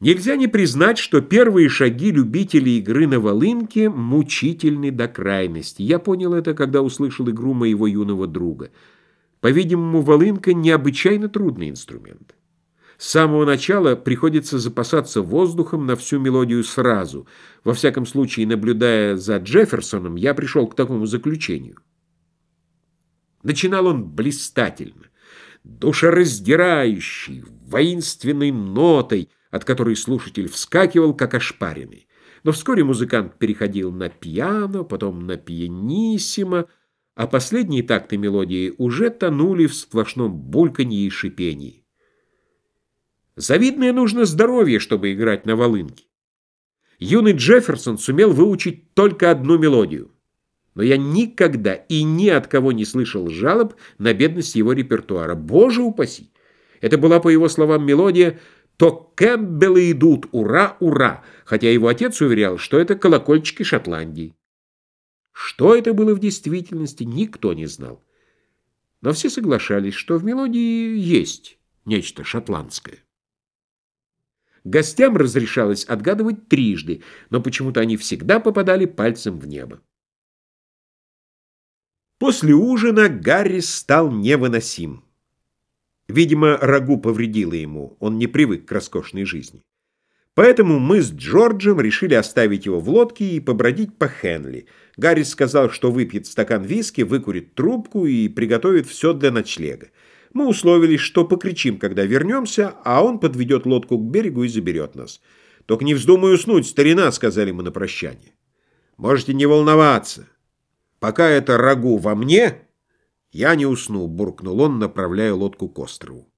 Нельзя не признать, что первые шаги любителей игры на волынке мучительны до крайности. Я понял это, когда услышал игру моего юного друга. По-видимому, волынка — необычайно трудный инструмент. С самого начала приходится запасаться воздухом на всю мелодию сразу. Во всяком случае, наблюдая за Джефферсоном, я пришел к такому заключению. Начинал он блистательно, душераздирающий, воинственной нотой — от которой слушатель вскакивал, как ошпаренный. Но вскоре музыкант переходил на пиано, потом на пианиссимо, а последние такты мелодии уже тонули в сплошном бульканье и шипении. Завидное нужно здоровье, чтобы играть на волынке. Юный Джефферсон сумел выучить только одну мелодию. Но я никогда и ни от кого не слышал жалоб на бедность его репертуара. Боже упаси! Это была, по его словам, мелодия то Кэмпбеллы идут, ура, ура, хотя его отец уверял, что это колокольчики Шотландии. Что это было в действительности, никто не знал. Но все соглашались, что в мелодии есть нечто шотландское. Гостям разрешалось отгадывать трижды, но почему-то они всегда попадали пальцем в небо. После ужина Гарри стал невыносим. Видимо, рагу повредило ему, он не привык к роскошной жизни. Поэтому мы с Джорджем решили оставить его в лодке и побродить по Хенли. Гаррис сказал, что выпьет стакан виски, выкурит трубку и приготовит все для ночлега. Мы условились, что покричим, когда вернемся, а он подведет лодку к берегу и заберет нас. «Только не вздумай уснуть, старина», — сказали мы на прощание. «Можете не волноваться. Пока это рагу во мне...» «Я не усну», — буркнул он, направляя лодку к острову.